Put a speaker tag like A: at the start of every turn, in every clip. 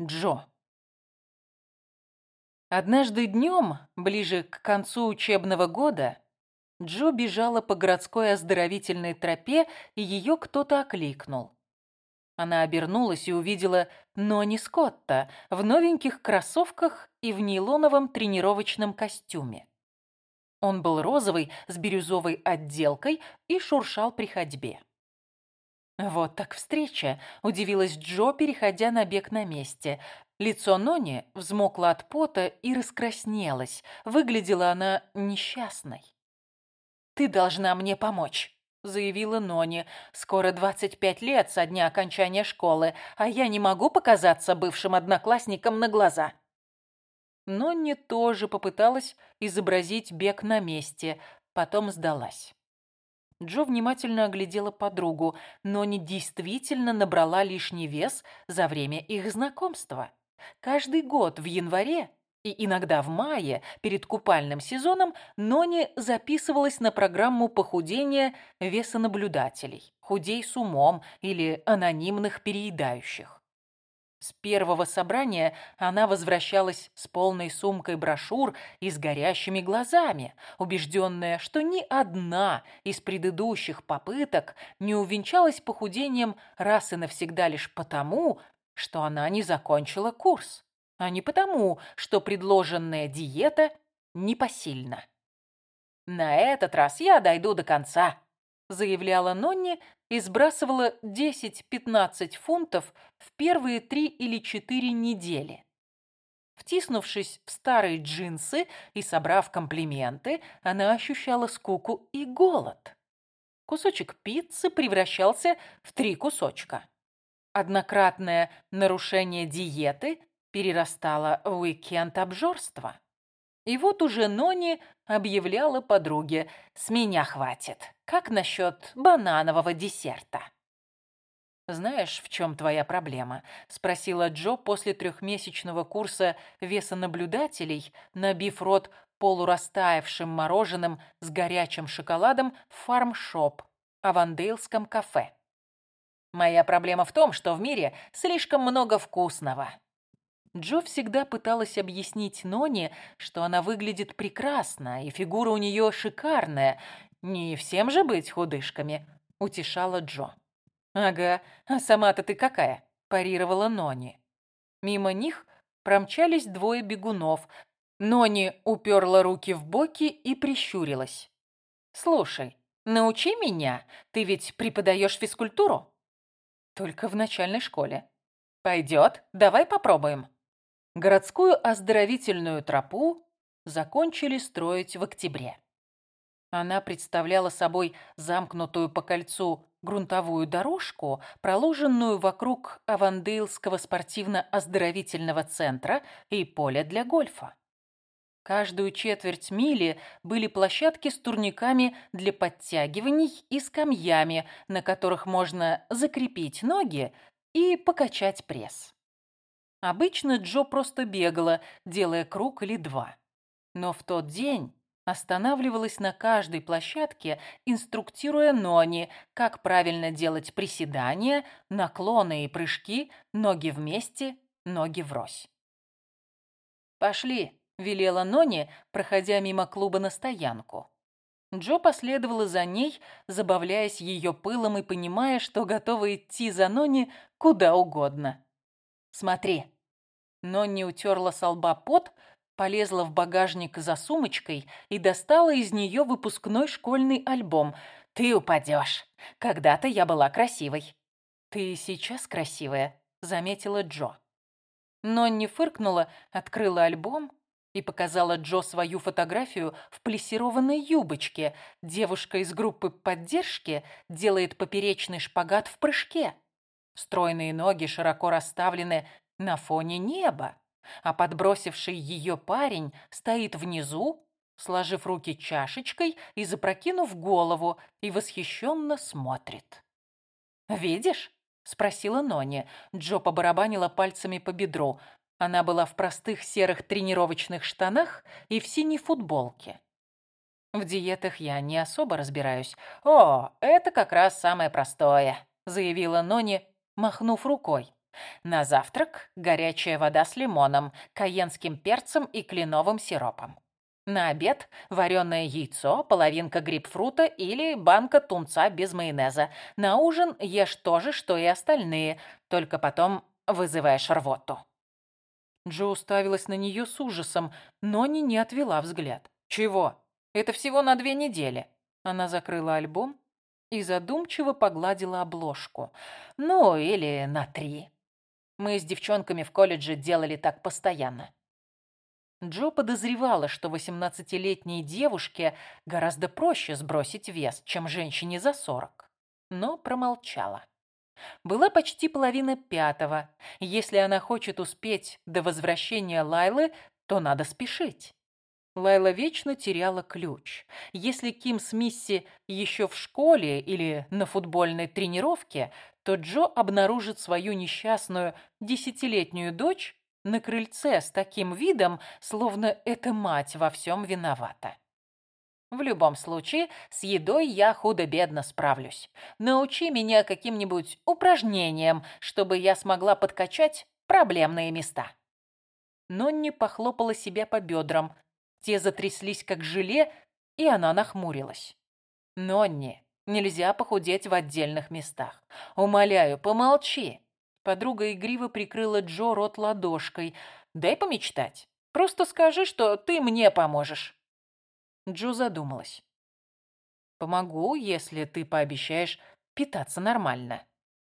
A: Джо. Однажды днем, ближе к концу учебного года, Джо бежала по городской оздоровительной тропе, и ее кто-то окликнул. Она обернулась и увидела Нони Скотта в новеньких кроссовках и в нейлоновом тренировочном костюме. Он был розовый, с бирюзовой отделкой и шуршал при ходьбе. Вот так встреча, удивилась Джо, переходя на бег на месте. Лицо Нони взмокло от пота и раскраснелось. Выглядела она несчастной. «Ты должна мне помочь», — заявила Нони. «Скоро 25 лет со дня окончания школы, а я не могу показаться бывшим одноклассником на глаза». Нонни тоже попыталась изобразить бег на месте, потом сдалась. Джо внимательно оглядела подругу, но не действительно набрала лишний вес за время их знакомства. Каждый год в январе и иногда в мае, перед купальным сезоном, Нони записывалась на программу похудения весонаблюдателей, худей с умом или анонимных переедающих. С первого собрания она возвращалась с полной сумкой брошюр и с горящими глазами, убежденная, что ни одна из предыдущих попыток не увенчалась похудением раз и навсегда лишь потому, что она не закончила курс, а не потому, что предложенная диета непосильна. «На этот раз я дойду до конца», — заявляла Нонни, и сбрасывала 10-15 фунтов в первые три или четыре недели. Втиснувшись в старые джинсы и собрав комплименты, она ощущала скуку и голод. Кусочек пиццы превращался в три кусочка. Однократное нарушение диеты перерастало в уикенд обжорства. И вот уже Нони объявляла подруге «С меня хватит. Как насчет бананового десерта?» «Знаешь, в чем твоя проблема?» – спросила Джо после трехмесячного курса весонаблюдателей, набив рот полурастаявшим мороженым с горячим шоколадом в фармшоп, авандейлском кафе. «Моя проблема в том, что в мире слишком много вкусного. Джо всегда пыталась объяснить Ноне, что она выглядит прекрасно, и фигура у нее шикарная. Не всем же быть худышками, утешала Джо. «Ага, а сама-то ты какая?» – парировала Нони. Мимо них промчались двое бегунов. Нони уперла руки в боки и прищурилась. «Слушай, научи меня, ты ведь преподаешь физкультуру?» «Только в начальной школе». «Пойдет, давай попробуем». Городскую оздоровительную тропу закончили строить в октябре. Она представляла собой замкнутую по кольцу грунтовую дорожку, проложенную вокруг Авандейлского спортивно-оздоровительного центра и поля для гольфа. Каждую четверть мили были площадки с турниками для подтягиваний и скамьями, на которых можно закрепить ноги и покачать пресс. Обычно Джо просто бегала, делая круг или два. Но в тот день останавливалась на каждой площадке, инструктируя Нони, как правильно делать приседания, наклоны и прыжки, ноги вместе, ноги врозь. «Пошли», — велела Нони, проходя мимо клуба на стоянку. Джо последовала за ней, забавляясь ее пылом и понимая, что готова идти за Нони куда угодно. Смотри. Но не утерла со лба пот, полезла в багажник за сумочкой и достала из нее выпускной школьный альбом. «Ты упадешь. Когда-то я была красивой». «Ты сейчас красивая», — заметила Джо. Но не фыркнула, открыла альбом и показала Джо свою фотографию в плессированной юбочке. Девушка из группы поддержки делает поперечный шпагат в прыжке. Стройные ноги широко расставлены на фоне неба, а подбросивший ее парень стоит внизу, сложив руки чашечкой и запрокинув голову, и восхищенно смотрит. «Видишь?» — спросила Нони. Джо побарабанила пальцами по бедру. Она была в простых серых тренировочных штанах и в синей футболке. В диетах я не особо разбираюсь. «О, это как раз самое простое», — заявила Нони, махнув рукой. На завтрак горячая вода с лимоном, каенским перцем и кленовым сиропом. На обед вареное яйцо, половинка грейпфрута или банка тунца без майонеза. На ужин ешь то же, что и остальные, только потом вызываешь рвоту. Джо уставилась на нее с ужасом, но не, не отвела взгляд. «Чего? Это всего на две недели». Она закрыла альбом и задумчиво погладила обложку. «Ну, или на три. Мы с девчонками в колледже делали так постоянно». Джо подозревала, что 18-летней девушке гораздо проще сбросить вес, чем женщине за 40, но промолчала. Была почти половина пятого. Если она хочет успеть до возвращения Лайлы, то надо спешить. Лайла вечно теряла ключ. Если Ким с Мисси еще в школе или на футбольной тренировке, то Джо обнаружит свою несчастную десятилетнюю дочь на крыльце с таким видом, словно эта мать во всем виновата. В любом случае, с едой я худо-бедно справлюсь. Научи меня каким-нибудь упражнениям, чтобы я смогла подкачать проблемные места. Нонни похлопала себя по бедрам. Те затряслись, как желе, и она нахмурилась. «Нонни, нельзя похудеть в отдельных местах. Умоляю, помолчи. Подруга игриво прикрыла Джо рот ладошкой. «Дай помечтать. Просто скажи, что ты мне поможешь». Джо задумалась. «Помогу, если ты пообещаешь питаться нормально.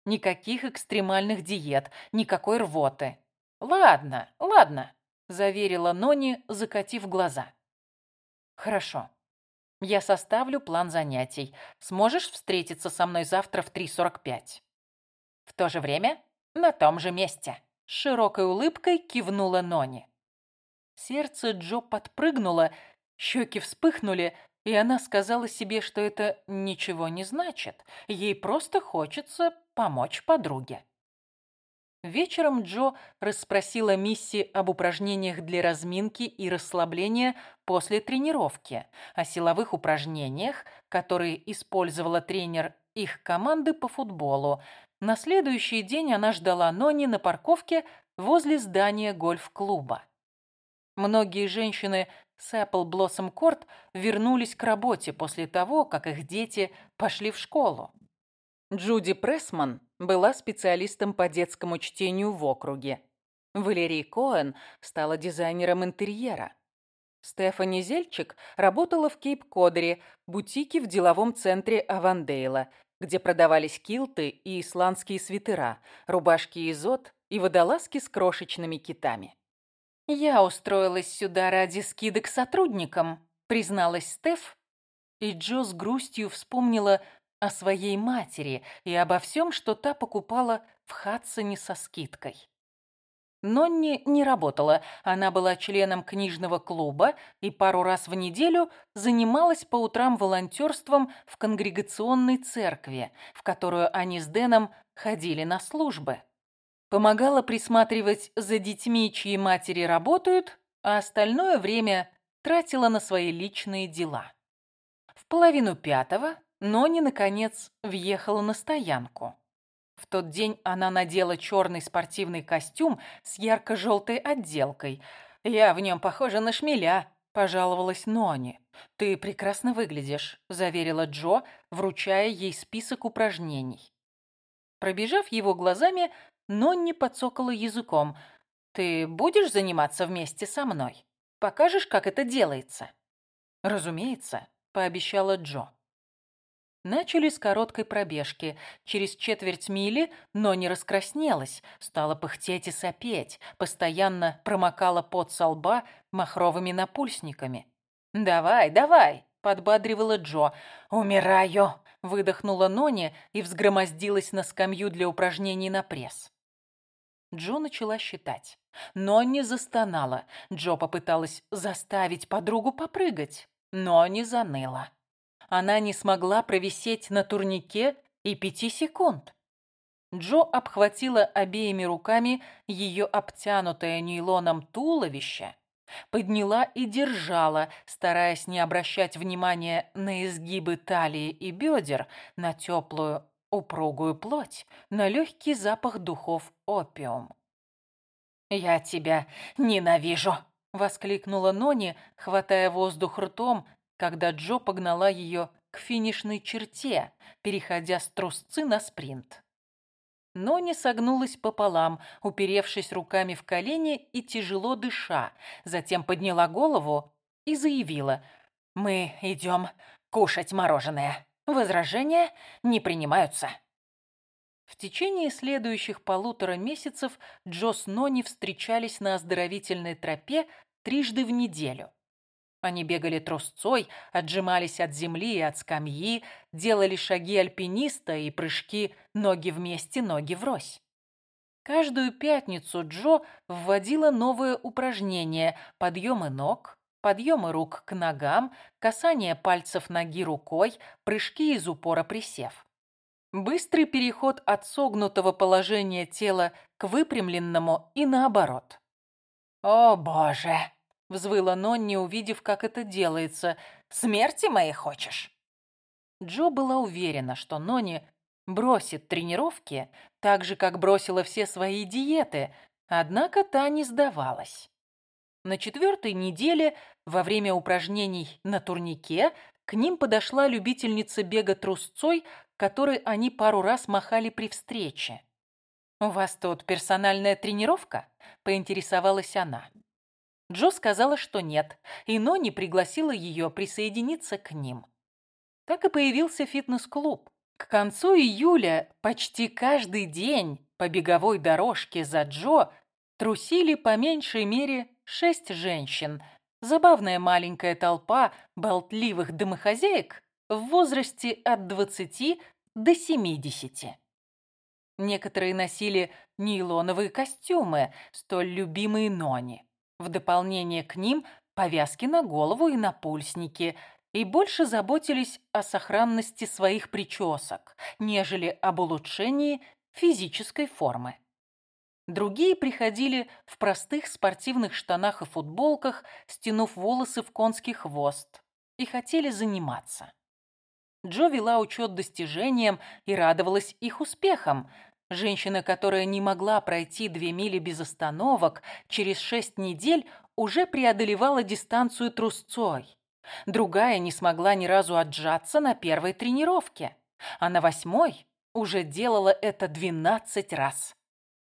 A: Никаких экстремальных диет, никакой рвоты». «Ладно, ладно», — заверила Нони, закатив глаза. «Хорошо. Я составлю план занятий. Сможешь встретиться со мной завтра в 3.45?» «В то же время на том же месте. Широкой улыбкой кивнула Нони. Сердце Джо подпрыгнуло, щеки вспыхнули, и она сказала себе, что это ничего не значит. Ей просто хочется помочь подруге. Вечером Джо расспросила Мисси об упражнениях для разминки и расслабления после тренировки, о силовых упражнениях, которые использовала тренер их команды по футболу, на следующий день она ждала Нони на парковке возле здания гольф-клуба. Многие женщины с Apple Blossom Court вернулись к работе после того, как их дети пошли в школу. Джуди Прессман была специалистом по детскому чтению в округе. Валерий Коэн стала дизайнером интерьера. Стефани Зельчик работала в Кейп-Кодере, бутике в деловом центре Авандейла, где продавались килты и исландские свитера, рубашки из от и водолазки с крошечными китами. «Я устроилась сюда ради скидок сотрудникам», — призналась Стеф, и Джо с грустью вспомнила о своей матери и обо всем, что та покупала в Хадсоне со скидкой. Нонни не работала, она была членом книжного клуба и пару раз в неделю занималась по утрам волонтерством в конгрегационной церкви, в которую они с Дэном ходили на службы. Помогала присматривать за детьми, чьи матери работают, а остальное время тратила на свои личные дела. В половину пятого Нонни, наконец, въехала на стоянку. В тот день она надела черный спортивный костюм с ярко-желтой отделкой. «Я в нем похожа на шмеля», – пожаловалась Нони. «Ты прекрасно выглядишь», – заверила Джо, вручая ей список упражнений. Пробежав его глазами, Нонни подсокала языком. «Ты будешь заниматься вместе со мной? Покажешь, как это делается?» «Разумеется», – пообещала Джо. Начали с короткой пробежки. Через четверть мили, но не раскраснелась, стала пыхтеть и сопеть, постоянно промокала пот со лба махровыми напульсниками. «Давай, давай!» – подбадривала Джо. «Умираю!» – выдохнула Нони и взгромоздилась на скамью для упражнений на пресс. Джо начала считать. но не застонала. Джо попыталась заставить подругу попрыгать, но не заныла она не смогла провисеть на турнике и пяти секунд. Джо обхватила обеими руками ее обтянутое нейлоном туловище, подняла и держала, стараясь не обращать внимания на изгибы талии и бедер, на теплую упругую плоть, на легкий запах духов опиум. «Я тебя ненавижу!» — воскликнула Нони, хватая воздух ртом, когда Джо погнала ее к финишной черте, переходя с трусцы на спринт. Нони согнулась пополам, уперевшись руками в колени и тяжело дыша, затем подняла голову и заявила «Мы идем кушать мороженое. Возражения не принимаются». В течение следующих полутора месяцев Джо с Нони встречались на оздоровительной тропе трижды в неделю. Они бегали трусцой, отжимались от земли и от скамьи, делали шаги альпиниста и прыжки ноги вместе, ноги врозь. Каждую пятницу Джо вводила новое упражнение – подъемы ног, подъемы рук к ногам, касание пальцев ноги рукой, прыжки из упора присев. Быстрый переход от согнутого положения тела к выпрямленному и наоборот. «О, боже!» — взвыла Нонни, увидев, как это делается. «Смерти моей хочешь?» Джо была уверена, что Нонни бросит тренировки так же, как бросила все свои диеты, однако та не сдавалась. На четвертой неделе, во время упражнений на турнике, к ним подошла любительница бега трусцой которой они пару раз махали при встрече. «У вас тут персональная тренировка?» – поинтересовалась она. Джо сказала, что нет, и Нони пригласила ее присоединиться к ним. Так и появился фитнес-клуб. К концу июля почти каждый день по беговой дорожке за Джо трусили по меньшей мере шесть женщин. Забавная маленькая толпа болтливых домохозяек в возрасте от 20 до 70. Некоторые носили нейлоновые костюмы, столь любимые Нони. В дополнение к ним повязки на голову и на пульсники, и больше заботились о сохранности своих причесок, нежели об улучшении физической формы. Другие приходили в простых спортивных штанах и футболках, стянув волосы в конский хвост, и хотели заниматься. Джо вела учет достижениям и радовалась их успехам. Женщина, которая не могла пройти две мили без остановок, через шесть недель уже преодолевала дистанцию трусцой. Другая не смогла ни разу отжаться на первой тренировке, а на восьмой уже делала это двенадцать раз.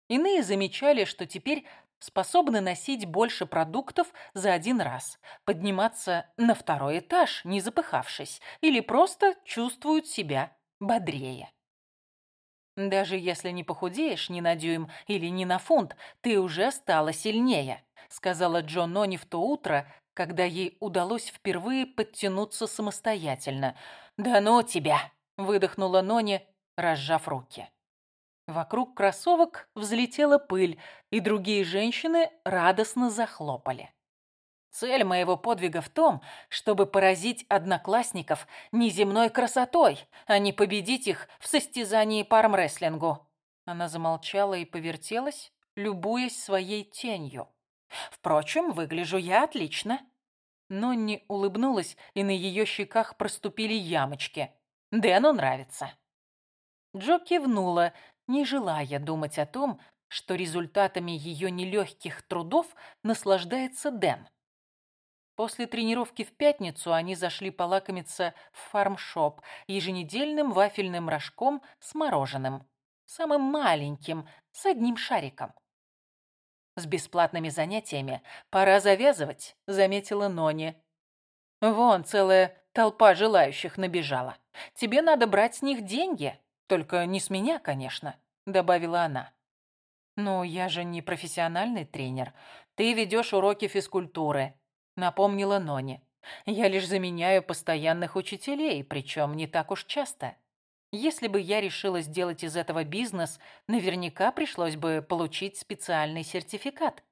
A: Иные замечали, что теперь способны носить больше продуктов за один раз, подниматься на второй этаж, не запыхавшись, или просто чувствуют себя бодрее. Даже если не похудеешь ни на дюйм или ни на фунт, ты уже стала сильнее, сказала Джо Нони в то утро, когда ей удалось впервые подтянуться самостоятельно. «Да ну тебя!» – выдохнула Нони, разжав руки. Вокруг кроссовок взлетела пыль, и другие женщины радостно захлопали. Цель моего подвига в том, чтобы поразить одноклассников неземной красотой, а не победить их в состязании по армрестлингу. Она замолчала и повертелась, любуясь своей тенью. Впрочем, выгляжу я отлично. Нонни улыбнулась, и на ее щеках проступили ямочки. Дэну нравится. Джо кивнула, не желая думать о том, что результатами ее нелегких трудов наслаждается Дэн. После тренировки в пятницу они зашли полакомиться в фармшоп еженедельным вафельным рожком с мороженым, самым маленьким, с одним шариком. «С бесплатными занятиями пора завязывать», — заметила Нони. «Вон целая толпа желающих набежала. Тебе надо брать с них деньги». Только не с меня, конечно», — добавила она. «Ну, я же не профессиональный тренер. Ты ведешь уроки физкультуры», — напомнила Нони. «Я лишь заменяю постоянных учителей, причем не так уж часто. Если бы я решила сделать из этого бизнес, наверняка пришлось бы получить специальный сертификат.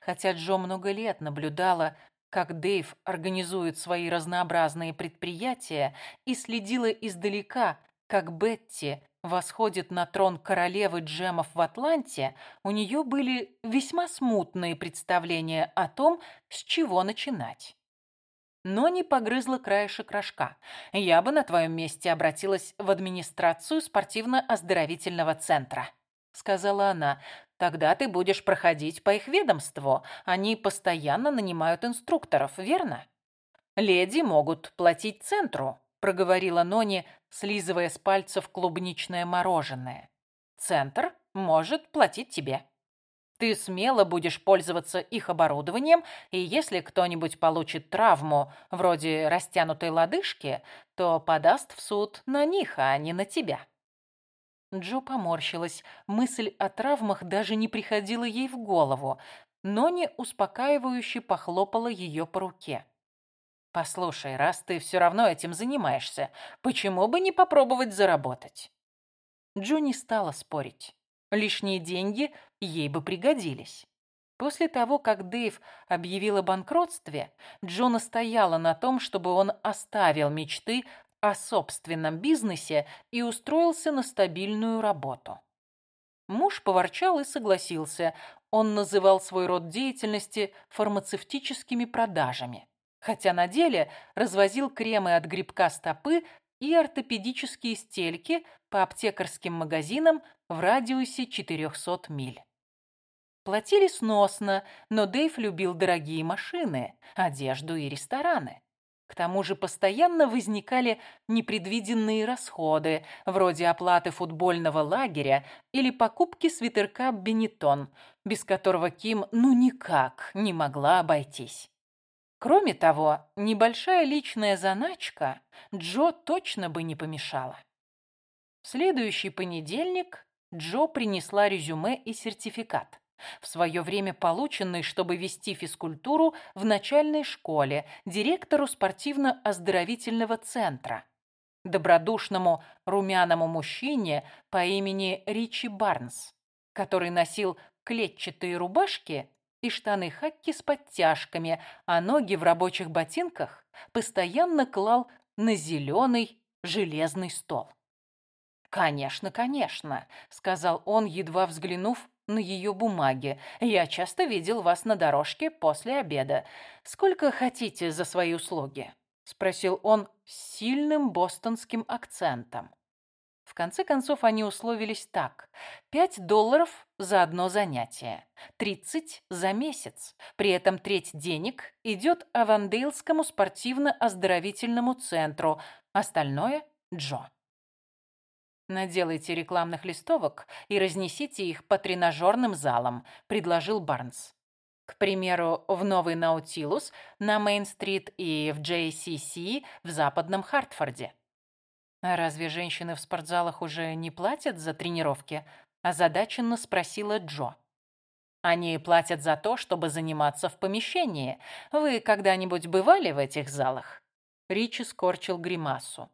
A: Хотя Джо много лет наблюдала, как Дэйв организует свои разнообразные предприятия и следила издалека как Бетти восходит на трон королевы джемов в Атланте, у нее были весьма смутные представления о том, с чего начинать. но не погрызла краешек рожка. «Я бы на твоем месте обратилась в администрацию спортивно-оздоровительного центра», — сказала она. «Тогда ты будешь проходить по их ведомству. Они постоянно нанимают инструкторов, верно?» «Леди могут платить центру», — проговорила Нони, слизывая с пальцев клубничное мороженое. «Центр может платить тебе». Ты смело будешь пользоваться их оборудованием, и если кто-нибудь получит травму, вроде растянутой лодыжки, то подаст в суд на них, а не на тебя». Джо поморщилась. Мысль о травмах даже не приходила ей в голову, но не успокаивающе похлопала ее по руке. «Послушай, раз ты все равно этим занимаешься, почему бы не попробовать заработать?» Джо не стала спорить. Лишние деньги ей бы пригодились. После того, как Дэйв объявил о банкротстве, Джона стояла на том, чтобы он оставил мечты о собственном бизнесе и устроился на стабильную работу. Муж поворчал и согласился. Он называл свой род деятельности фармацевтическими продажами, хотя на деле развозил кремы от грибка стопы и ортопедические стельки по аптекарским магазинам в радиусе 400 миль. Платили сносно, но Дэйв любил дорогие машины, одежду и рестораны. К тому же постоянно возникали непредвиденные расходы, вроде оплаты футбольного лагеря или покупки свитерка «Бенетон», без которого Ким ну никак не могла обойтись. Кроме того, небольшая личная заначка Джо точно бы не помешала. В следующий понедельник Джо принесла резюме и сертификат, в свое время полученный, чтобы вести физкультуру в начальной школе директору спортивно-оздоровительного центра, добродушному румяному мужчине по имени Ричи Барнс, который носил клетчатые рубашки и штаны-хакки с подтяжками, а ноги в рабочих ботинках постоянно клал на зеленый железный стол. «Конечно, конечно», — сказал он, едва взглянув на ее бумаги. «Я часто видел вас на дорожке после обеда. Сколько хотите за свои услуги?» — спросил он с сильным бостонским акцентом. В конце концов они условились так. Пять долларов за одно занятие, тридцать за месяц. При этом треть денег идет Авандейлскому спортивно-оздоровительному центру, остальное – Джо. «Наделайте рекламных листовок и разнесите их по тренажерным залам», – предложил Барнс. К примеру, в Новый Наутилус на Мейн-стрит и в JCC в Западном Хартфорде. «А разве женщины в спортзалах уже не платят за тренировки?» – озадаченно спросила Джо. «Они платят за то, чтобы заниматься в помещении. Вы когда-нибудь бывали в этих залах?» Ричи скорчил гримасу.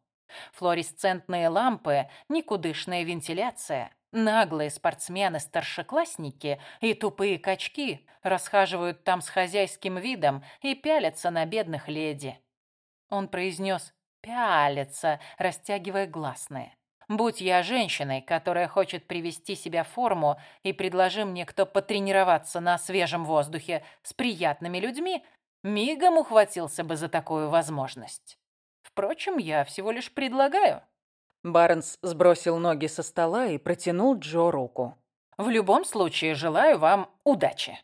A: Флуоресцентные лампы, никудышная вентиляция, наглые спортсмены-старшеклассники и тупые качки расхаживают там с хозяйским видом и пялятся на бедных леди. Он произнес Пялится, растягивая гласные. Будь я женщиной, которая хочет привести себя в форму, и предложи мне кто потренироваться на свежем воздухе с приятными людьми, мигом ухватился бы за такую возможность. Впрочем, я всего лишь предлагаю. Барнс сбросил ноги со стола и протянул Джо руку. В любом случае, желаю вам удачи.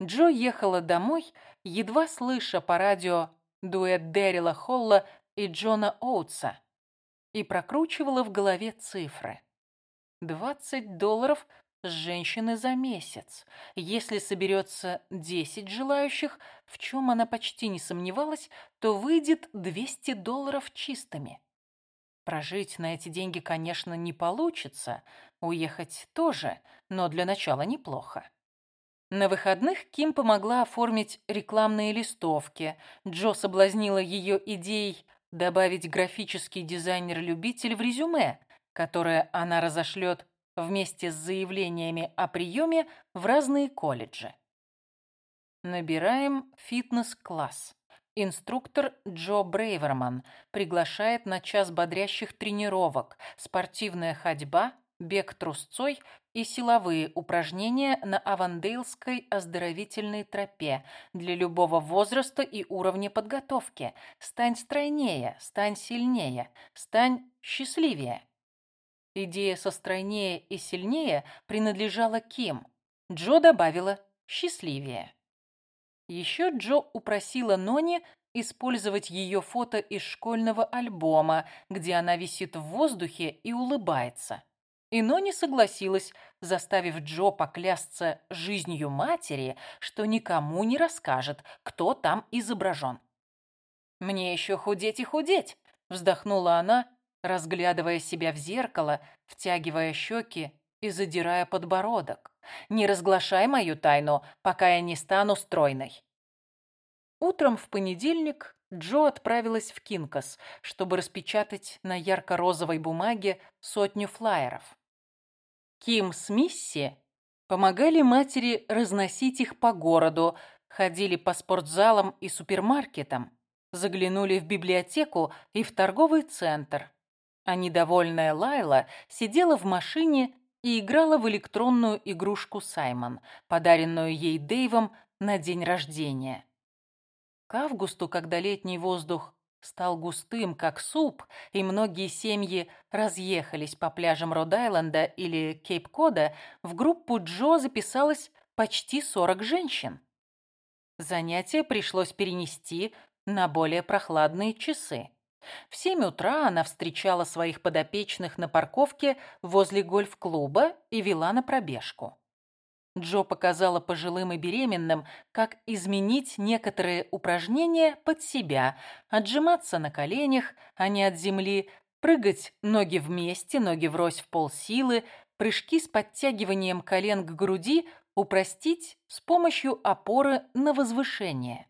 A: Джо ехала домой, едва слыша по радио дуэт Дэрила Холла и Джона Оутса и прокручивала в голове цифры. Двадцать долларов с женщины за месяц. Если соберется десять желающих, в чем она почти не сомневалась, то выйдет двести долларов чистыми. Прожить на эти деньги, конечно, не получится, уехать тоже, но для начала неплохо. На выходных Ким помогла оформить рекламные листовки. Джо соблазнила ее идеей добавить графический дизайнер-любитель в резюме, которое она разошлет вместе с заявлениями о приеме в разные колледжи. Набираем фитнес-класс. Инструктор Джо Брейверман приглашает на час бодрящих тренировок, спортивная ходьба, бег трусцой и силовые упражнения на Авандейлской оздоровительной тропе для любого возраста и уровня подготовки. Стань стройнее, стань сильнее, стань счастливее. Идея со стройнее и сильнее принадлежала Ким. Джо добавила «счастливее». Еще Джо упросила Нони использовать ее фото из школьного альбома, где она висит в воздухе и улыбается. И Нони согласилась, заставив Джо поклясться жизнью матери, что никому не расскажет, кто там изображен. «Мне еще худеть и худеть», — вздохнула она, разглядывая себя в зеркало, втягивая щеки и задирая подбородок. «Не разглашай мою тайну, пока я не стану стройной». Утром в понедельник Джо отправилась в Кинкас, чтобы распечатать на ярко-розовой бумаге сотню флаеров. Ким с Мисси помогали матери разносить их по городу, ходили по спортзалам и супермаркетам, заглянули в библиотеку и в торговый центр. А недовольная Лайла сидела в машине и играла в электронную игрушку «Саймон», подаренную ей Дэйвом на день рождения. К августу, когда летний воздух стал густым, как суп, и многие семьи разъехались по пляжам Род-Айленда или Кейп-Кода, в группу Джо записалось почти 40 женщин. Занятие пришлось перенести на более прохладные часы. В семь утра она встречала своих подопечных на парковке возле гольф-клуба и вела на пробежку. Джо показала пожилым и беременным, как изменить некоторые упражнения под себя, отжиматься на коленях, а не от земли, прыгать ноги вместе, ноги врозь в полсилы, прыжки с подтягиванием колен к груди упростить с помощью опоры на возвышение.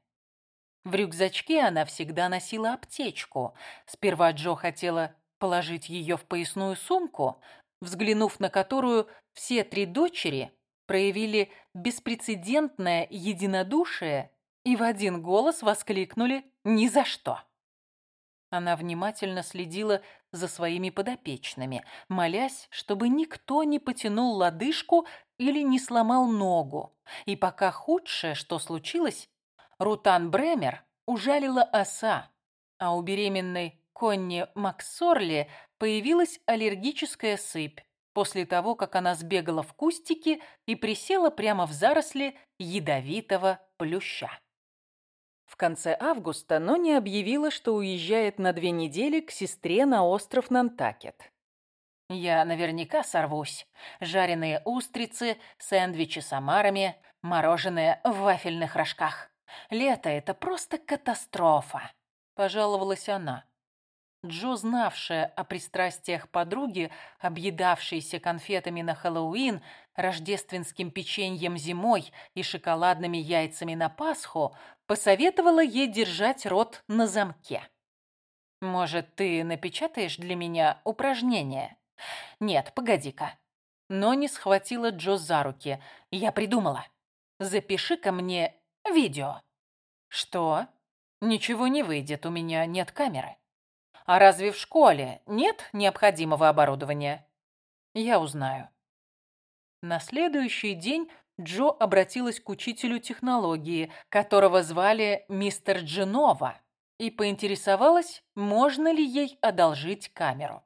A: В рюкзачке она всегда носила аптечку. Сперва Джо хотела положить ее в поясную сумку, взглянув на которую все три дочери – проявили беспрецедентное единодушие и в один голос воскликнули «Ни за что!». Она внимательно следила за своими подопечными, молясь, чтобы никто не потянул лодыжку или не сломал ногу. И пока худшее, что случилось, Рутан Бремер ужалила оса, а у беременной Конни Максорли появилась аллергическая сыпь, после того, как она сбегала в кустики и присела прямо в заросли ядовитого плюща. В конце августа Нони объявила, что уезжает на две недели к сестре на остров Нантакет. «Я наверняка сорвусь. Жареные устрицы, сэндвичи с омарами, мороженое в вафельных рожках. Лето — это просто катастрофа», — пожаловалась она. Джо, знавшая о пристрастиях подруги, объедавшейся конфетами на Хэллоуин, рождественским печеньем зимой и шоколадными яйцами на Пасху, посоветовала ей держать рот на замке. «Может, ты напечатаешь для меня упражнение?» «Нет, погоди-ка». Но не схватила Джо за руки. «Я придумала. Запиши-ка мне видео». «Что?» «Ничего не выйдет, у меня нет камеры». А разве в школе нет необходимого оборудования? Я узнаю. На следующий день Джо обратилась к учителю технологии, которого звали мистер Дженова, и поинтересовалась, можно ли ей одолжить камеру.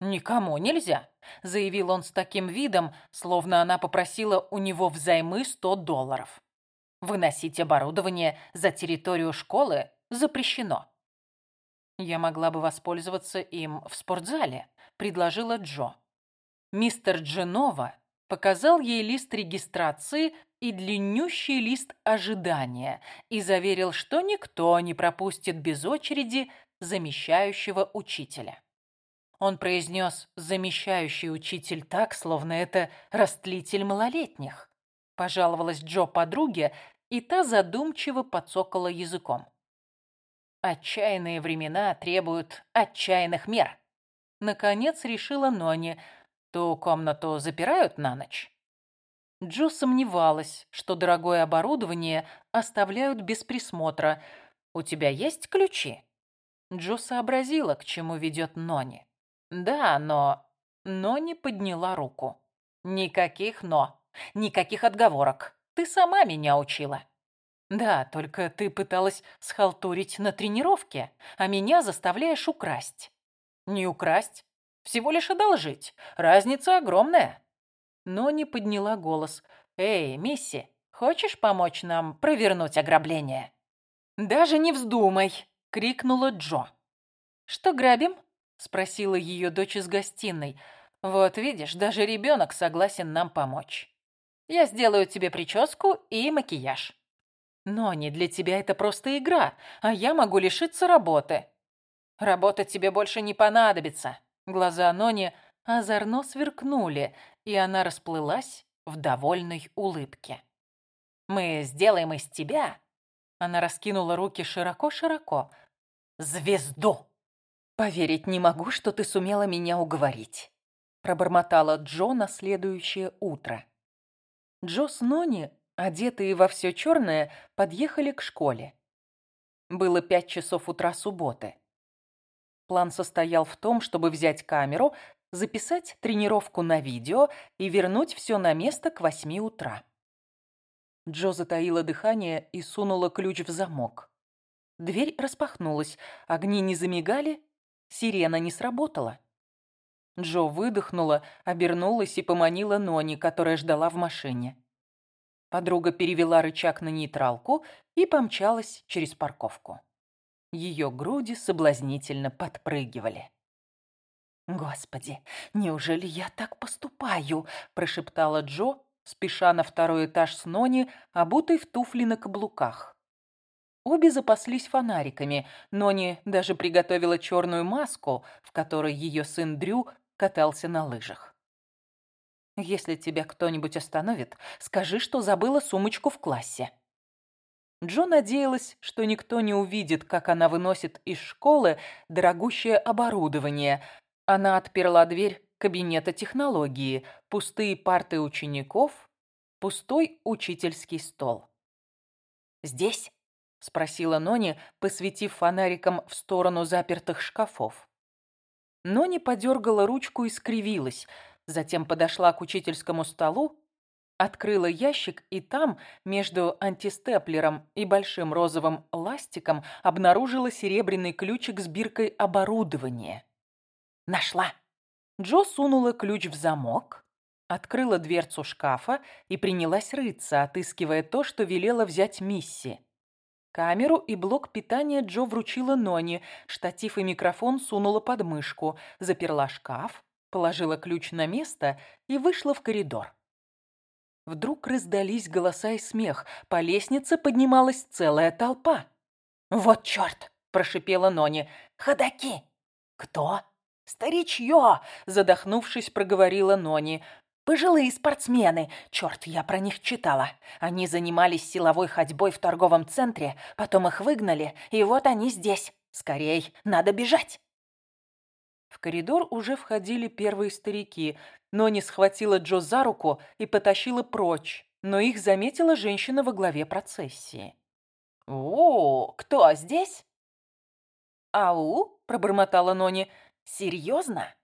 A: «Никому нельзя», — заявил он с таким видом, словно она попросила у него взаймы 100 долларов. «Выносить оборудование за территорию школы запрещено». «Я могла бы воспользоваться им в спортзале», — предложила Джо. Мистер Дженова показал ей лист регистрации и длиннющий лист ожидания и заверил, что никто не пропустит без очереди замещающего учителя. Он произнес «замещающий учитель» так, словно это растлитель малолетних. Пожаловалась Джо подруге, и та задумчиво подсокала языком. Отчаянные времена требуют отчаянных мер. Наконец решила Нони. Ту комнату запирают на ночь? Джо сомневалась, что дорогое оборудование оставляют без присмотра. «У тебя есть ключи?» Джо сообразила, к чему ведет Нони. «Да, но...» но не подняла руку. «Никаких «но», никаких отговорок. Ты сама меня учила». «Да, только ты пыталась схалтурить на тренировке, а меня заставляешь украсть». «Не украсть, всего лишь одолжить. Разница огромная». Но не подняла голос. «Эй, Мисси, хочешь помочь нам провернуть ограбление?» «Даже не вздумай!» — крикнула Джо. «Что грабим?» — спросила ее дочь из гостиной. «Вот видишь, даже ребенок согласен нам помочь. Я сделаю тебе прическу и макияж». «Но не для тебя это просто игра, а я могу лишиться работы». «Работать тебе больше не понадобится». Глаза Нони озорно сверкнули, и она расплылась в довольной улыбке. «Мы сделаем из тебя...» Она раскинула руки широко-широко. «Звезду!» «Поверить не могу, что ты сумела меня уговорить», пробормотала Джо на следующее утро. Джо с Нони, одетые во все черное, подъехали к школе. Было пять часов утра субботы. План состоял в том, чтобы взять камеру, записать тренировку на видео и вернуть все на место к восьми утра. Джо затаила дыхание и сунула ключ в замок. Дверь распахнулась, огни не замигали, сирена не сработала. Джо выдохнула, обернулась и поманила Нони, которая ждала в машине. Подруга перевела рычаг на нейтралку и помчалась через парковку. Ее груди соблазнительно подпрыгивали. «Господи, неужели я так поступаю?» – прошептала Джо, спеша на второй этаж с Нони, обутой в туфли на каблуках. Обе запаслись фонариками. Нони даже приготовила черную маску, в которой ее сын Дрю катался на лыжах. «Если тебя кто-нибудь остановит, скажи, что забыла сумочку в классе». Джо надеялась, что никто не увидит, как она выносит из школы дорогущее оборудование. Она отперла дверь кабинета технологии, пустые парты учеников, пустой учительский стол. «Здесь?» — спросила Нони, посветив фонариком в сторону запертых шкафов. Нони подергала ручку и скривилась, затем подошла к учительскому столу Открыла ящик, и там, между антистеплером и большим розовым ластиком, обнаружила серебряный ключик с биркой оборудования. Нашла. Джо сунула ключ в замок, открыла дверцу шкафа и принялась рыться, отыскивая то, что велела взять Мисси. Камеру и блок питания Джо вручила Нони, штатив и микрофон сунула под мышку, заперла шкаф, положила ключ на место и вышла в коридор. Вдруг раздались голоса и смех. По лестнице поднималась целая толпа. «Вот черт!» – прошипела Нони. «Ходаки!» «Кто?» «Старичье!» – задохнувшись, проговорила Нони. «Пожилые спортсмены! Черт, я про них читала. Они занимались силовой ходьбой в торговом центре, потом их выгнали, и вот они здесь. Скорей, надо бежать!» В коридор уже входили первые старики. Нони схватила Джо за руку и потащила прочь, но их заметила женщина во главе процессии. «О, кто здесь?» «Ау?» – пробормотала Нони. «Серьезно?»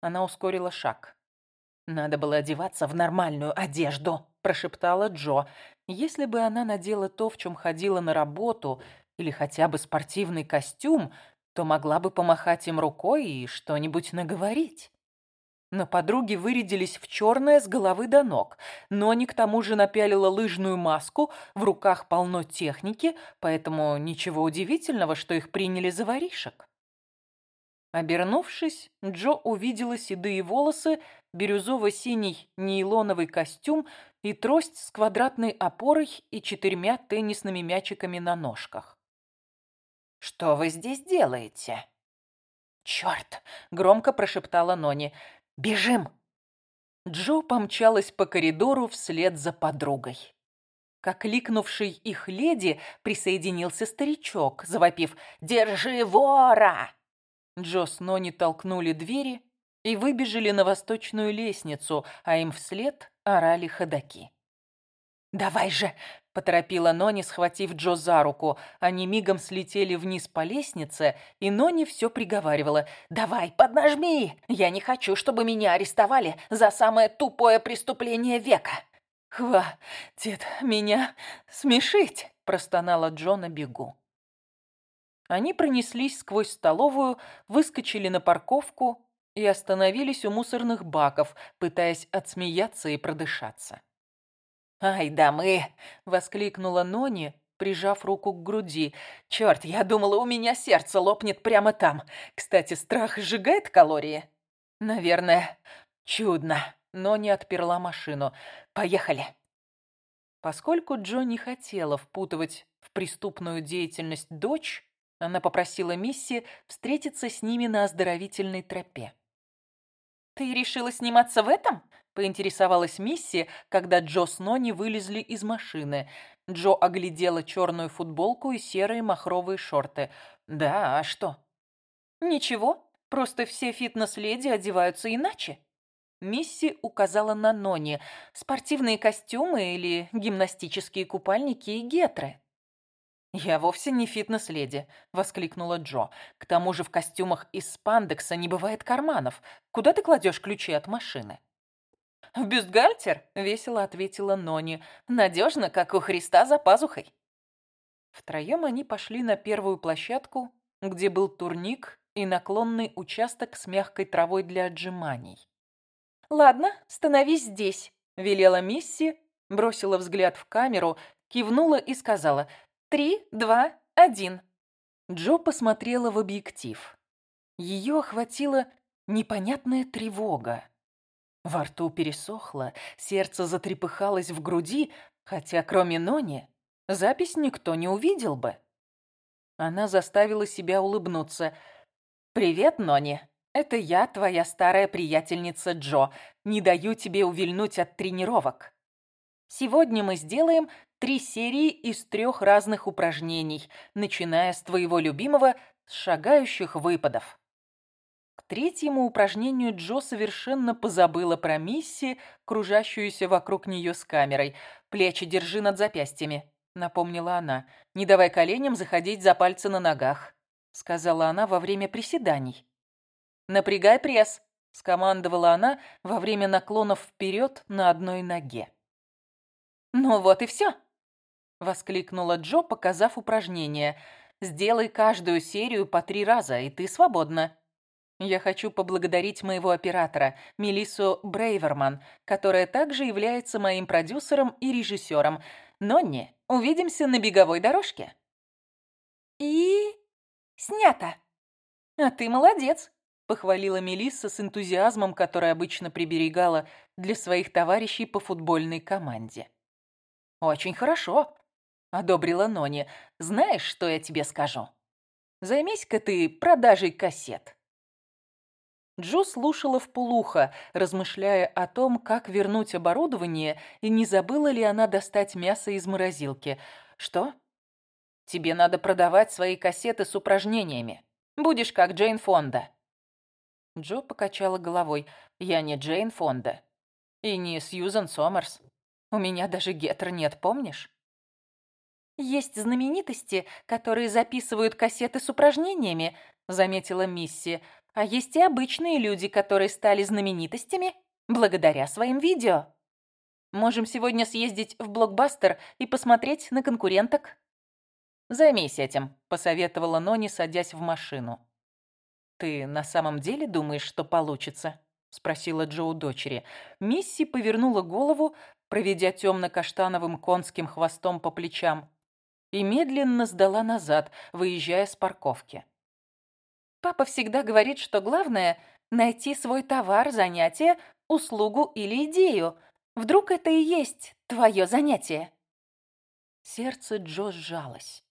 A: Она ускорила шаг. «Надо было одеваться в нормальную одежду», – прошептала Джо. «Если бы она надела то, в чем ходила на работу, или хотя бы спортивный костюм, то могла бы помахать им рукой и что-нибудь наговорить. Но подруги вырядились в черное с головы до ног. Нони к тому же напялила лыжную маску, в руках полно техники, поэтому ничего удивительного, что их приняли за воришек. Обернувшись, Джо увидела седые волосы, бирюзово-синий нейлоновый костюм и трость с квадратной опорой и четырьмя теннисными мячиками на ножках. «Что вы здесь делаете?» «Черт!» — громко прошептала Нони. «Бежим!» Джо помчалась по коридору вслед за подругой. Как ликнувший их леди присоединился старичок, завопив «Держи вора!». Джо с Нони толкнули двери и выбежали на восточную лестницу, а им вслед орали ходаки. «Давай же, Поторопила Нони, схватив Джо за руку. Они мигом слетели вниз по лестнице, и Нони все приговаривала. «Давай, поднажми! Я не хочу, чтобы меня арестовали за самое тупое преступление века!» «Хватит меня смешить!» – простонала Джо на бегу. Они пронеслись сквозь столовую, выскочили на парковку и остановились у мусорных баков, пытаясь отсмеяться и продышаться. «Ай да мы!» — воскликнула Нони, прижав руку к груди. «Черт, я думала, у меня сердце лопнет прямо там. Кстати, страх сжигает калории?» «Наверное, чудно». Нони отперла машину. «Поехали!» Поскольку Джо не хотела впутывать в преступную деятельность дочь, она попросила Мисси встретиться с ними на оздоровительной тропе. «Ты решила сниматься в этом?» – поинтересовалась Мисси, когда Джо с Нони вылезли из машины. Джо оглядела черную футболку и серые махровые шорты. «Да, а что?» «Ничего, просто все фитнес-леди одеваются иначе». Мисси указала на Нони. «Спортивные костюмы или гимнастические купальники и гетры». «Я вовсе не фитнес-леди», — воскликнула Джо. «К тому же в костюмах из спандекса не бывает карманов. Куда ты кладешь ключи от машины?» «В бюстгальтер», — весело ответила Нони. «Надежно, как у Христа за пазухой». Втроем они пошли на первую площадку, где был турник и наклонный участок с мягкой травой для отжиманий. «Ладно, становись здесь», — велела Мисси, бросила взгляд в камеру, кивнула и сказала — Три, два, один». Джо посмотрела в объектив. Ее охватила непонятная тревога. Во рту пересохло, сердце затрепыхалось в груди, хотя кроме Нони запись никто не увидел бы. Она заставила себя улыбнуться. «Привет, Нони. Это я, твоя старая приятельница Джо. Не даю тебе увильнуть от тренировок. Сегодня мы сделаем три серии из трех разных упражнений, начиная с твоего любимого с шагающих выпадов. К третьему упражнению Джо совершенно позабыла про Мисси, кружащуюся вокруг нее с камерой. «Плечи держи над запястьями», — напомнила она. «Не давай коленям заходить за пальцы на ногах», — сказала она во время приседаний. «Напрягай пресс», — скомандовала она во время наклонов вперед на одной ноге. «Ну вот и все», Воскликнула Джо, показав упражнение. «Сделай каждую серию по три раза, и ты свободна». Я хочу поблагодарить моего оператора, Мелиссу Брейверман, которая также является моим продюсером и режиссером. Нонни, увидимся на беговой дорожке. И... снято. А ты молодец, похвалила Мелисса с энтузиазмом, который обычно приберегала для своих товарищей по футбольной команде. Очень хорошо, одобрила Нони. «Знаешь, что я тебе скажу? Займись-ка ты продажей кассет». Джо слушала вполуха, размышляя о том, как вернуть оборудование, и не забыла ли она достать мясо из морозилки. «Что?» «Тебе надо продавать свои кассеты с упражнениями. Будешь как Джейн Фонда». Джо покачала головой. «Я не Джейн Фонда. И не Сьюзен Сомерс. У меня даже гетер нет, помнишь?» «Есть знаменитости, которые записывают кассеты с упражнениями», — заметила Мисси. «А есть и обычные люди, которые стали знаменитостями благодаря своим видео. Можем сегодня съездить в Блокбастер и посмотреть на конкуренток». «Займись этим», — посоветовала Нони, садясь в машину. «Ты на самом деле думаешь, что получится?» — спросила Джо у дочери. Мисси повернула голову, проведя темно-каштановым конским хвостом по плечам и медленно сдала назад, выезжая с парковки. Папа всегда говорит, что главное — найти свой товар, занятие, услугу или идею. Вдруг это и есть твое занятие? Сердце Джо сжалось.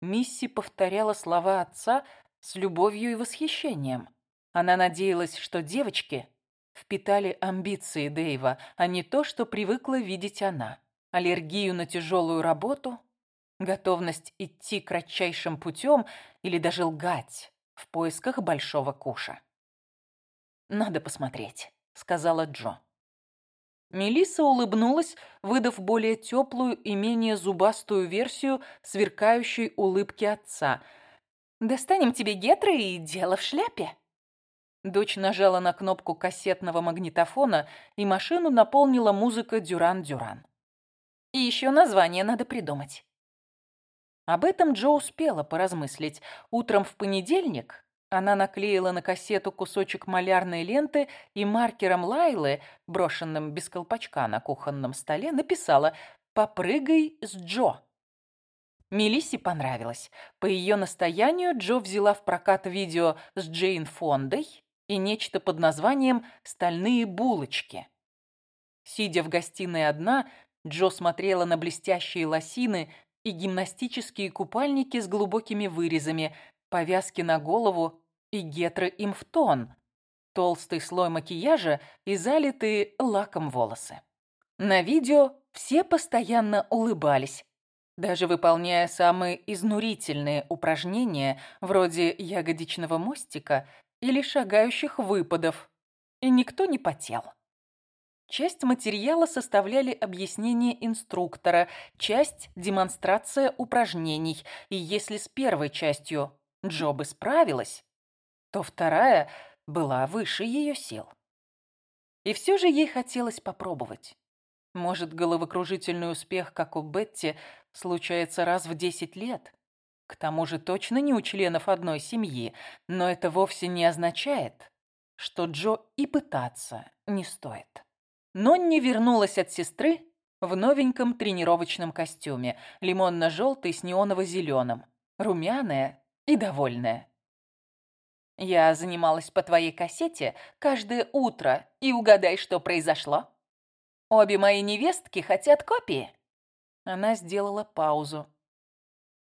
A: Мисси повторяла слова отца с любовью и восхищением. Она надеялась, что девочки впитали амбиции Дэйва, а не то, что привыкла видеть она. Аллергию на тяжелую работу, готовность идти кратчайшим путем или даже лгать в поисках большого куша. «Надо посмотреть», — сказала Джо. Мелисса улыбнулась, выдав более теплую и менее зубастую версию сверкающей улыбки отца. «Достанем тебе гетры и дело в шляпе». Дочь нажала на кнопку кассетного магнитофона, и машину наполнила музыка «Дюран-Дюран». «И еще название надо придумать». Об этом Джо успела поразмыслить. Утром в понедельник она наклеила на кассету кусочек малярной ленты и маркером Лайлы, брошенным без колпачка на кухонном столе, написала «Попрыгай с Джо». Мелиссе понравилось. По ее настоянию Джо взяла в прокат видео с Джейн Фондой и нечто под названием «Стальные булочки». Сидя в гостиной одна, Джо смотрела на блестящие лосины и гимнастические купальники с глубокими вырезами, повязки на голову и гетры им в тон, толстый слой макияжа и залитые лаком волосы. На видео все постоянно улыбались, даже выполняя самые изнурительные упражнения вроде ягодичного мостика или шагающих выпадов, и никто не потел. Часть материала составляли объяснения инструктора, часть – демонстрация упражнений, и если с первой частью Джо бы справилась, то вторая была выше ее сил. И все же ей хотелось попробовать. Может, головокружительный успех, как у Бетти, случается раз в десять лет? К тому же точно не у членов одной семьи, но это вовсе не означает, что Джо и пытаться не стоит. Нонни вернулась от сестры в новеньком тренировочном костюме, лимонно-желтый с неоново-зеленым, румяная и довольная. «Я занималась по твоей кассете каждое утро, и угадай, что произошло. Обе мои невестки хотят копии». Она сделала паузу.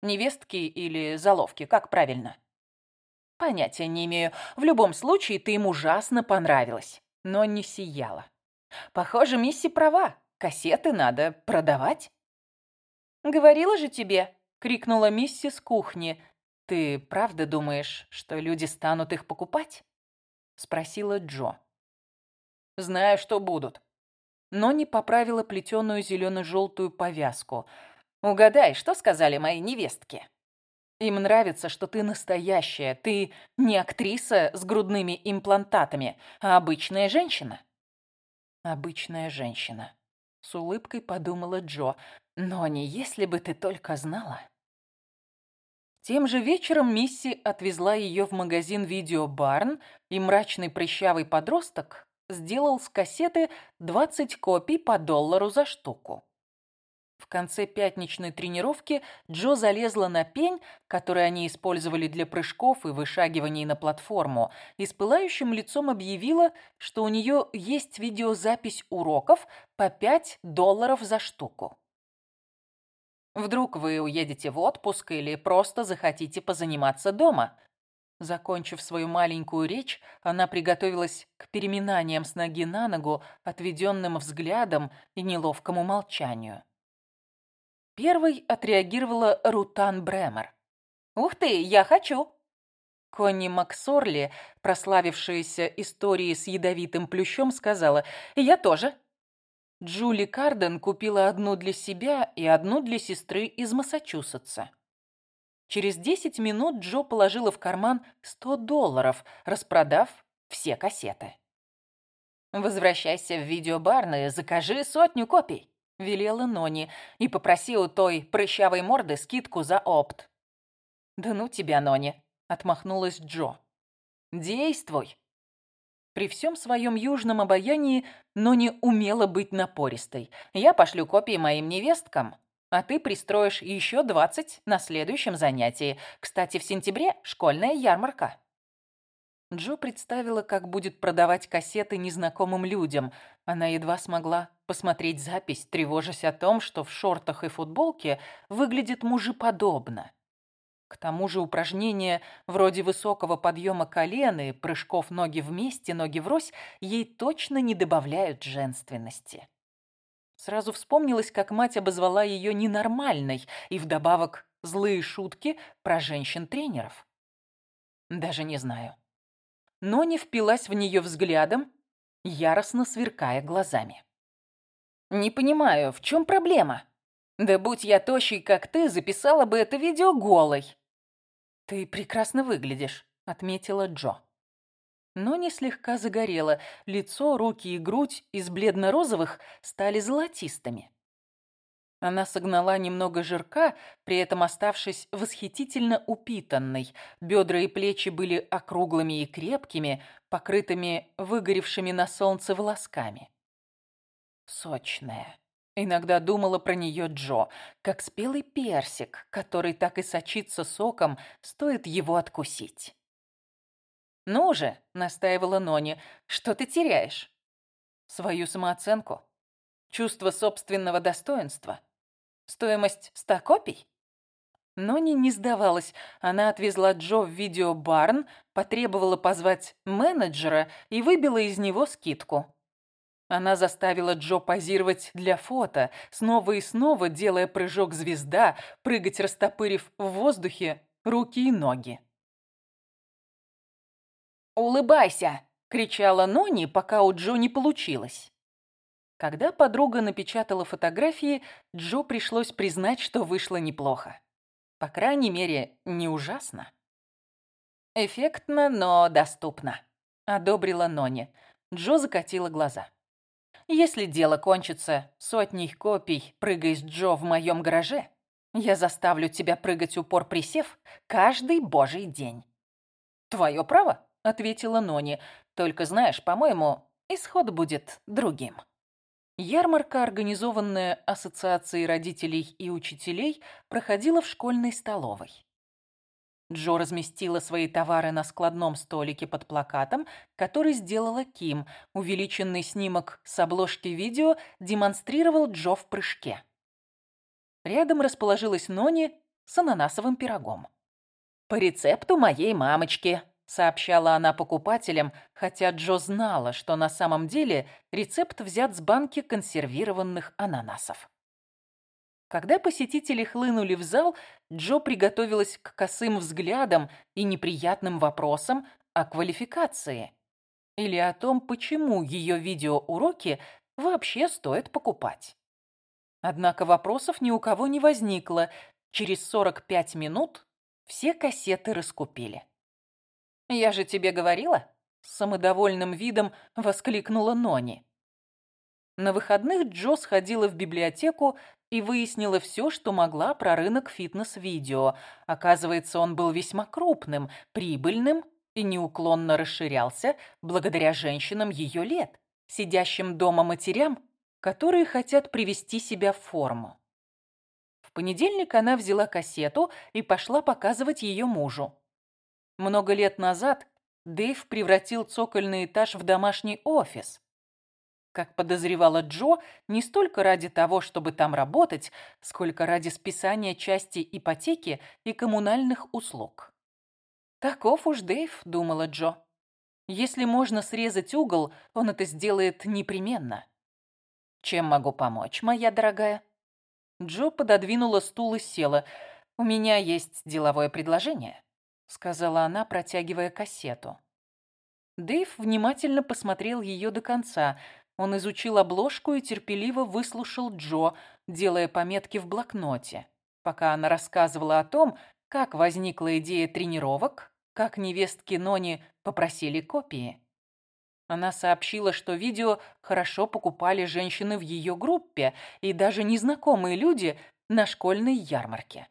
A: «Невестки или заловки, как правильно?» «Понятия не имею. В любом случае, ты им ужасно понравилась, но не сияла. Похоже, Мисси права. Кассеты надо продавать. «Говорила же тебе!» — крикнула Мисси с кухни. «Ты правда думаешь, что люди станут их покупать?» — спросила Джо. «Знаю, что будут». Но не поправила плетеную зелено-желтую повязку. «Угадай, что сказали мои невестки?» «Им нравится, что ты настоящая. Ты не актриса с грудными имплантатами, а обычная женщина». Обычная женщина. С улыбкой подумала Джо. Но не если бы ты только знала. Тем же вечером Мисси отвезла ее в магазин «Видео Барн», и мрачный прыщавый подросток сделал с кассеты 20 копий по доллару за штуку. В конце пятничной тренировки Джо залезла на пень, который они использовали для прыжков и вышагиваний на платформу, и с пылающим лицом объявила, что у нее есть видеозапись уроков по 5 долларов за штуку. Вдруг вы уедете в отпуск или просто захотите позаниматься дома. Закончив свою маленькую речь, она приготовилась к переминаниям с ноги на ногу, отведенным взглядом и неловкому молчанию. Первой отреагировала Рутан Бремер. «Ух ты, я хочу!» Конни Максорли, прославившаяся историей с ядовитым плющом, сказала «Я тоже». Джули Карден купила одну для себя и одну для сестры из Массачусетса. Через 10 минут Джо положила в карман 100 долларов, распродав все кассеты. «Возвращайся в видеобарн и закажи сотню копий», — велела Нони и попроси у той прыщавой морды скидку за опт. «Да ну тебя, Нони!» — отмахнулась Джо. «Действуй!» При всем своем южном обаянии Нони умела быть напористой. «Я пошлю копии моим невесткам, а ты пристроишь еще двадцать на следующем занятии. Кстати, в сентябре школьная ярмарка». Джо представила, как будет продавать кассеты незнакомым людям. Она едва смогла посмотреть запись, тревожась о том, что в шортах и футболке выглядит мужеподобно. К тому же упражнения вроде высокого подъема колен и прыжков ноги вместе, ноги врозь ей точно не добавляют женственности. Сразу вспомнилось, как мать обозвала ее ненормальной и вдобавок злые шутки про женщин-тренеров. Даже не знаю но не впилась в нее взглядом, яростно сверкая глазами. «Не понимаю, в чем проблема? Да будь я тощий, как ты, записала бы это видео голой». «Ты прекрасно выглядишь», — отметила Джо. Но не слегка загорело, лицо, руки и грудь из бледно-розовых стали золотистыми. Она согнала немного жирка, при этом оставшись восхитительно упитанной. Бедра и плечи были округлыми и крепкими, покрытыми выгоревшими на солнце волосками. Сочная. Иногда думала про нее Джо, как спелый персик, который так и сочится соком, стоит его откусить. «Ну же», — настаивала Нони, — «что ты теряешь?» «Свою самооценку, чувство собственного достоинства, стоимость ста копий?» Нони не сдавалась. Она отвезла Джо в видеобарн, потребовала позвать менеджера и выбила из него скидку. Она заставила Джо позировать для фото, снова и снова делая прыжок звезда, прыгать растопырив в воздухе руки и ноги. «Улыбайся!» — кричала Нони, пока у Джо не получилось. Когда подруга напечатала фотографии, Джо пришлось признать, что вышло неплохо. По крайней мере, не ужасно. «Эффектно, но доступно», — одобрила Нони. Джо закатила глаза. «Если дело кончится сотней копий «Прыгай с Джо» в моем гараже, я заставлю тебя прыгать упор присев каждый божий день». «Твое право», ответила Нони. «Только знаешь, по-моему, исход будет другим». Ярмарка, организованная Ассоциацией родителей и учителей, проходила в школьной столовой. Джо разместила свои товары на складном столике под плакатом, который сделала Ким. Увеличенный снимок с обложки видео демонстрировал Джо в прыжке. Рядом расположилась Нони с ананасовым пирогом. «По рецепту моей мамочки», сообщала она покупателям, хотя Джо знала, что на самом деле рецепт взят с банки консервированных ананасов. Когда посетители хлынули в зал, Джо приготовилась к косым взглядам и неприятным вопросам о квалификации или о том, почему ее видеоуроки вообще стоит покупать. Однако вопросов ни у кого не возникло. Через 45 минут все кассеты раскупили. «Я же тебе говорила?» С самодовольным видом воскликнула Нони. На выходных Джо сходила в библиотеку и выяснила все, что могла про рынок фитнес-видео. Оказывается, он был весьма крупным, прибыльным и неуклонно расширялся благодаря женщинам ее лет, сидящим дома матерям, которые хотят привести себя в форму. В понедельник она взяла кассету и пошла показывать ее мужу. Много лет назад Дэйв превратил цокольный этаж в домашний офис. Как подозревала Джо, не столько ради того, чтобы там работать, сколько ради списания части ипотеки и коммунальных услуг. «Таков уж Дэйв», — думала Джо. «Если можно срезать угол, он это сделает непременно». «Чем могу помочь, моя дорогая?» Джо пододвинула стул и села. «У меня есть деловое предложение». — сказала она, протягивая кассету. Дэйв внимательно посмотрел ее до конца. Он изучил обложку и терпеливо выслушал Джо, делая пометки в блокноте, пока она рассказывала о том, как возникла идея тренировок, как невестки Нони попросили копии. Она сообщила, что видео хорошо покупали женщины в ее группе и даже незнакомые люди на школьной ярмарке.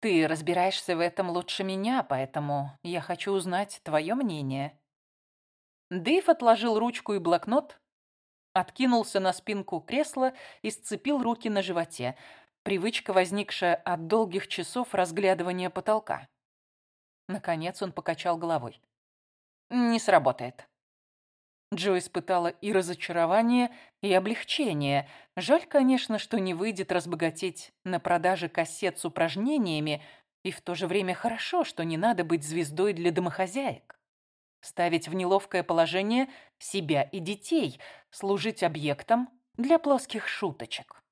A: Ты разбираешься в этом лучше меня, поэтому я хочу узнать твое мнение». Дэйв отложил ручку и блокнот, откинулся на спинку кресла и сцепил руки на животе. Привычка, возникшая от долгих часов разглядывания потолка. Наконец он покачал головой. «Не сработает». Джо испытала и разочарование, и облегчение. Жаль, конечно, что не выйдет разбогатеть на продаже кассет с упражнениями, и в то же время хорошо, что не надо быть звездой для домохозяек. Ставить в неловкое положение себя и детей, служить объектом для плоских шуточек.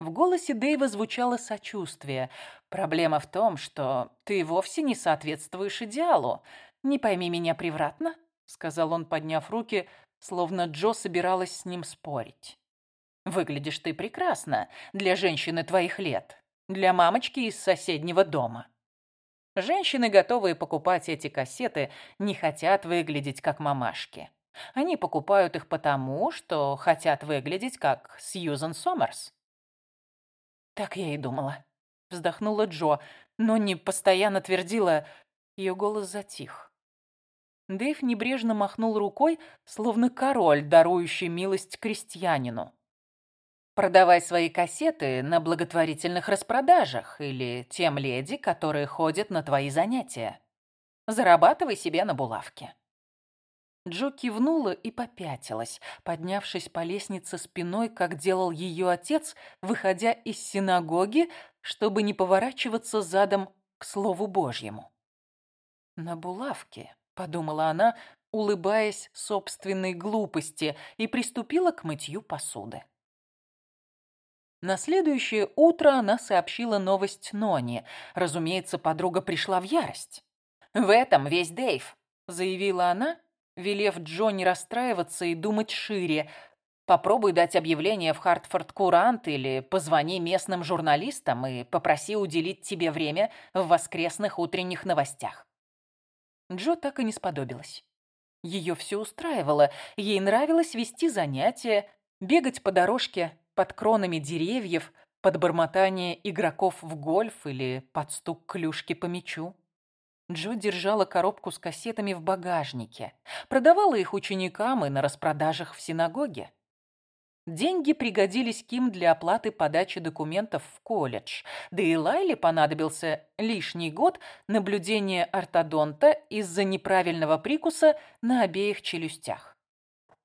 A: В голосе Дэйва звучало сочувствие. «Проблема в том, что ты вовсе не соответствуешь идеалу. Не пойми меня превратно, — сказал он, подняв руки, словно Джо собиралась с ним спорить. Выглядишь ты прекрасно для женщины твоих лет, для мамочки из соседнего дома. Женщины, готовые покупать эти кассеты, не хотят выглядеть как мамашки. Они покупают их потому, что хотят выглядеть как Сьюзен Сомерс. Так я и думала. Вздохнула Джо, но не постоянно твердила. Ее голос затих. Дэйв небрежно махнул рукой, словно король, дарующий милость крестьянину. Продавай свои кассеты на благотворительных распродажах или тем леди, которые ходят на твои занятия. Зарабатывай себе на булавке. Джо кивнула и попятилась, поднявшись по лестнице спиной, как делал ее отец, выходя из синагоги, чтобы не поворачиваться задом к Слову Божьему. «На булавке», — подумала она, улыбаясь собственной глупости, и приступила к мытью посуды. На следующее утро она сообщила новость Ноне. Разумеется, подруга пришла в ярость. «В этом весь Дэйв», — заявила она, велев Джо не расстраиваться и думать шире. «Попробуй дать объявление в Хартфорд Курант или позвони местным журналистам и попроси уделить тебе время в воскресных утренних новостях». Джо так и не сподобилась. Ее все устраивало, ей нравилось вести занятия, бегать по дорожке под кронами деревьев, под бормотание игроков в гольф или под стук клюшки по мячу. Джо держала коробку с кассетами в багажнике, продавала их ученикам и на распродажах в синагоге. Деньги пригодились Ким для оплаты подачи документов в колледж, да и Лайле понадобился лишний год наблюдения ортодонта из-за неправильного прикуса на обеих челюстях.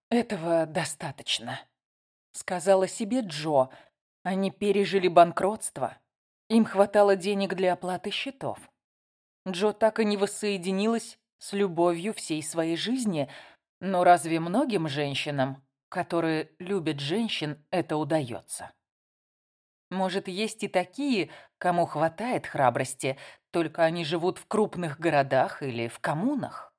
A: Этого достаточно сказала себе Джо. Они пережили банкротство. Им хватало денег для оплаты счетов. Джо так и не воссоединилась с любовью всей своей жизни, но разве многим женщинам, которые любят женщин, это удается? Может, есть и такие, кому хватает храбрости, только они живут в крупных городах или в коммунах?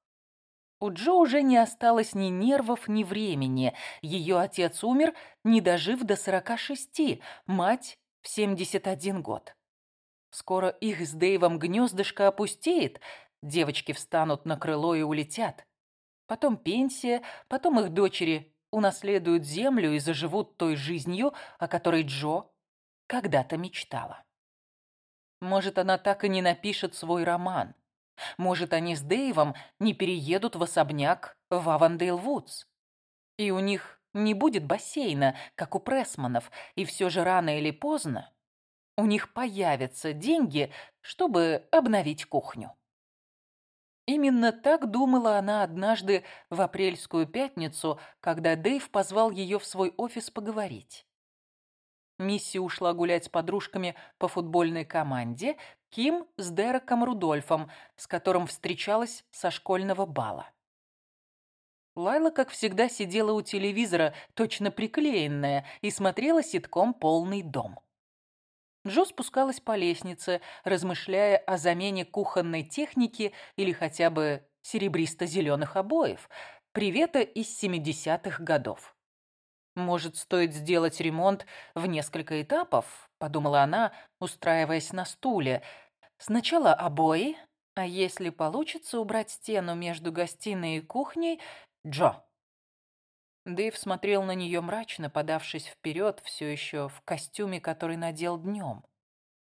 A: У Джо уже не осталось ни нервов, ни времени. Ее отец умер, не дожив до 46, мать в 71 год. Скоро их с Дэйвом гнездышко опустеет, девочки встанут на крыло и улетят. Потом пенсия, потом их дочери унаследуют землю и заживут той жизнью, о которой Джо когда-то мечтала. Может, она так и не напишет свой роман. Может, они с Дэйвом не переедут в особняк в Авандейл-Вудс. И у них не будет бассейна, как у Прессманов, и все же рано или поздно у них появятся деньги, чтобы обновить кухню. Именно так думала она однажды в апрельскую пятницу, когда Дэйв позвал ее в свой офис поговорить. Мисси ушла гулять с подружками по футбольной команде, Ким с Дереком Рудольфом, с которым встречалась со школьного бала. Лайла, как всегда, сидела у телевизора, точно приклеенная, и смотрела ситком «Полный дом». Джо спускалась по лестнице, размышляя о замене кухонной техники или хотя бы серебристо-зеленых обоев, привета из 70-х годов. «Может, стоит сделать ремонт в несколько этапов?» – подумала она, устраиваясь на стуле. «Сначала обои, а если получится убрать стену между гостиной и кухней, Джо». Дэйв смотрел на нее мрачно, подавшись вперед, все еще в костюме, который надел днем.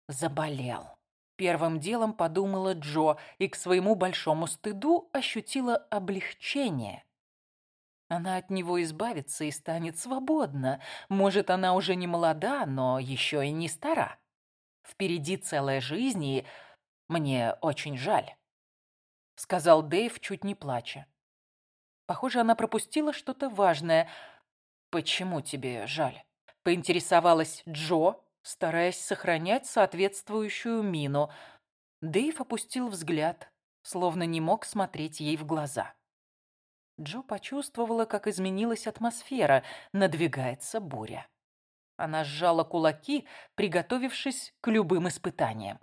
A: Заболел. Первым делом подумала Джо и к своему большому стыду ощутила облегчение. Она от него избавится и станет свободна. Может, она уже не молода, но еще и не стара. Впереди целая жизнь, и мне очень жаль», — сказал Дэйв, чуть не плача. Похоже, она пропустила что-то важное. «Почему тебе жаль?» — поинтересовалась Джо, стараясь сохранять соответствующую мину. Дэйв опустил взгляд, словно не мог смотреть ей в глаза. Джо почувствовала, как изменилась атмосфера, надвигается буря. Она сжала кулаки, приготовившись к любым испытаниям.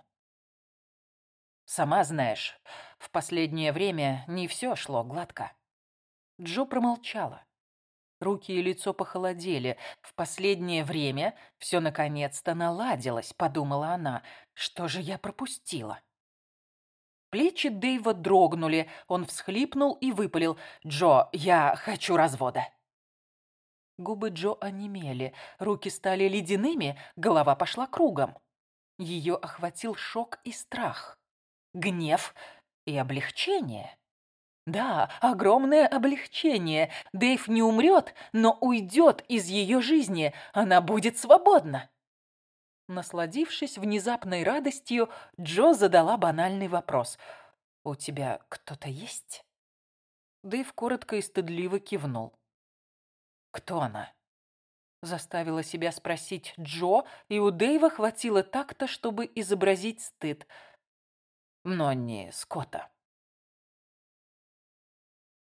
A: «Сама знаешь, в последнее время не все шло гладко». Джо промолчала. Руки и лицо похолодели. В последнее время все наконец-то наладилось, подумала она. Что же я пропустила? Плечи Дэйва дрогнули. Он всхлипнул и выпалил. «Джо, я хочу развода». Губы Джо онемели, руки стали ледяными, голова пошла кругом. Ее охватил шок и страх, гнев и облегчение. Да, огромное облегчение. Дэйв не умрет, но уйдет из ее жизни. Она будет свободна. Насладившись внезапной радостью, Джо задала банальный вопрос. «У тебя кто-то есть?» Дэйв коротко и стыдливо кивнул. «Кто она?» Заставила себя спросить Джо, и у Дэйва хватило так-то, чтобы изобразить стыд. «Но не Скотта».